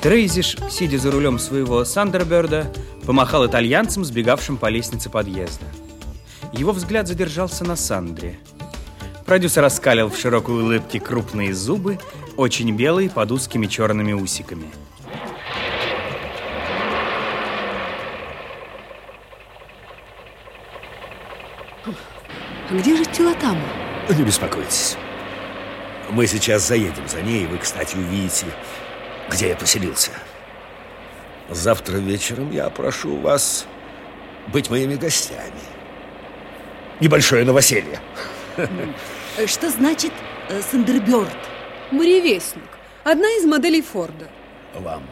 Трейзиш, сидя за рулем своего Сандерберда, помахал итальянцам, сбегавшим по лестнице подъезда. Его взгляд задержался на Сандре. Продюсер оскалил в широкой улыбке крупные зубы, очень белые, под узкими черными усиками. Где же Тиллоттама? Не беспокойтесь. Мы сейчас заедем за ней, и вы, кстати, увидите, где я поселился. Завтра вечером я прошу вас быть моими гостями. Небольшое новоселье. Что значит э, Сандерберт? Буревестник. Одна из моделей Форда. Вам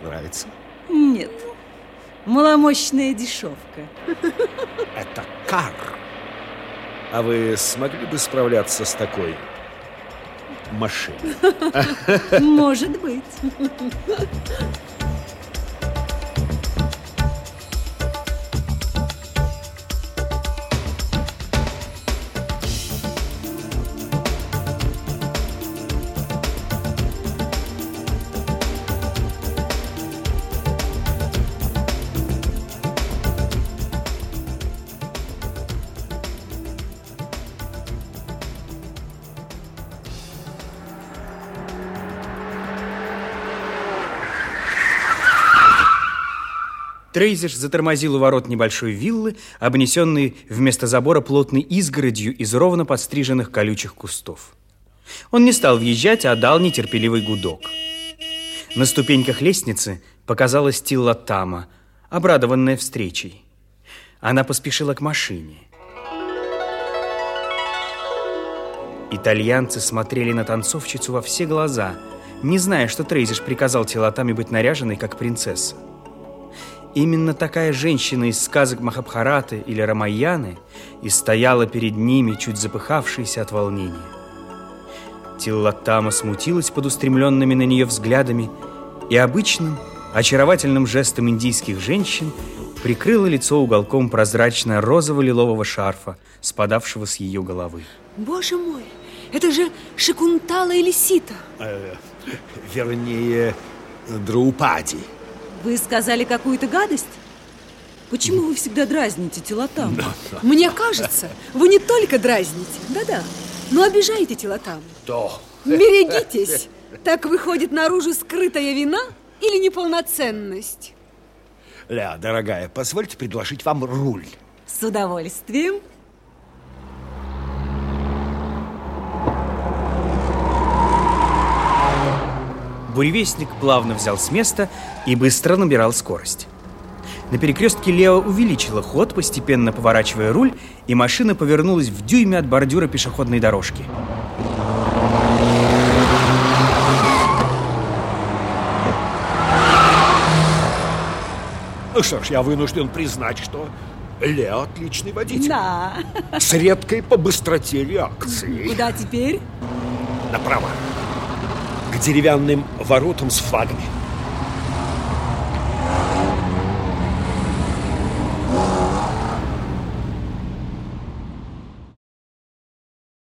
нравится? Нет. Маломощная дешевка. Это кар. А вы смогли бы справляться с такой машиной? Может быть. Трейзиш затормозил у ворот небольшой виллы, обнесенной вместо забора плотной изгородью из ровно подстриженных колючих кустов. Он не стал въезжать, а дал нетерпеливый гудок. На ступеньках лестницы показалась Тиллоттама, обрадованная встречей. Она поспешила к машине. Итальянцы смотрели на танцовщицу во все глаза, не зная, что Трейзиш приказал Тиллоттаме быть наряженной, как принцесса. Именно такая женщина из сказок Махабхараты или Рамаяны и стояла перед ними, чуть запыхавшаяся от волнения. Тиллоттама смутилась под устремленными на нее взглядами и обычным, очаровательным жестом индийских женщин прикрыла лицо уголком прозрачного розово-лилового шарфа, спадавшего с ее головы. Боже мой, это же Шикунтала или Сита. Э, вернее, Драупади. Вы сказали какую-то гадость? Почему вы всегда дразните Тилотаму? Мне кажется, вы не только дразните, да-да, но обижаете Тилотаму. Да. Берегитесь! Так выходит наружу скрытая вина или неполноценность? Ля, дорогая, позвольте предложить вам руль. С удовольствием. Буревестник плавно взял с места и быстро набирал скорость. На перекрестке Лео увеличила ход, постепенно поворачивая руль, и машина повернулась в дюйме от бордюра пешеходной дорожки. Ну что ж, я вынужден признать, что Лео отличный водитель. Да. С редкой по быстроте реакции. Куда теперь? Направо. К деревянным воротам с флагами.